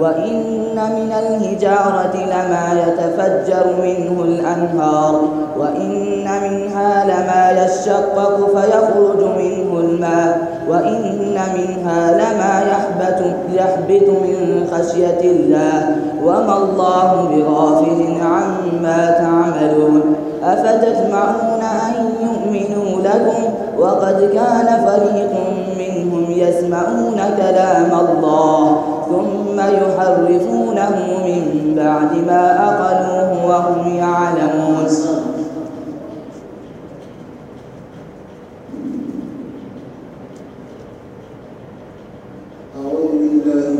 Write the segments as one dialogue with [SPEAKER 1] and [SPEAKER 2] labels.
[SPEAKER 1] وإن من الهجارة لما يتفجر منه الأنهار وإن منها لما يشقق فيخرج منه الماء وإن منها لما يحبط, يحبط من خشية الله. وما الله بغافل عما تعملون. أفتجمعون أن يؤمنوا لكم؟ وقد كان فريق منهم يسمعون كلام الله ثم يحرفونه من بعد ما أقلوه وهم يعلمون.
[SPEAKER 2] أعوذ بالله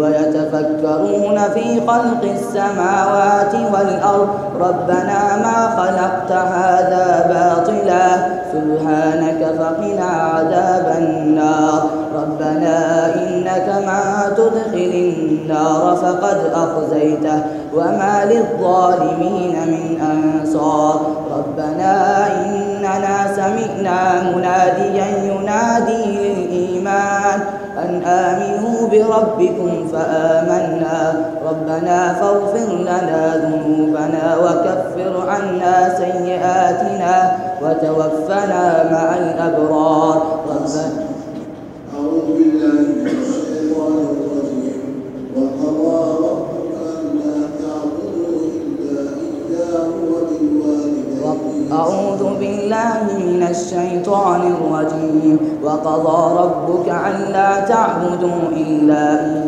[SPEAKER 1] ويتفكرون في خلق السماوات والأرض. ربنا ما خلقت هذا باطلا. سبحانك فقنا عذاب النار. ربنا إنك ما تدخل النار فقد أخزيته وما للظالمين من أنصار. ربنا إننا سمعنا مناديا ينادي أن آمنوا بربكم فآمنا. ربنا فاغفر لنا ذنوبنا وكفر عنا سيئاتنا وتوفنا مع الأبرار.
[SPEAKER 2] أعوذ بالله من الشيطان الرجيم.
[SPEAKER 1] أعوذ بالله من الشيطان الرجيم. وقضى ربك ألا تعبدوا إلا إياه.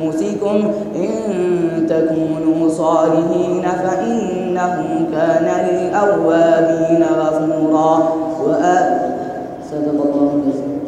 [SPEAKER 1] إن تكونوا صالحين فإنه كان للأوابين غفورا. صدق الله العظيم.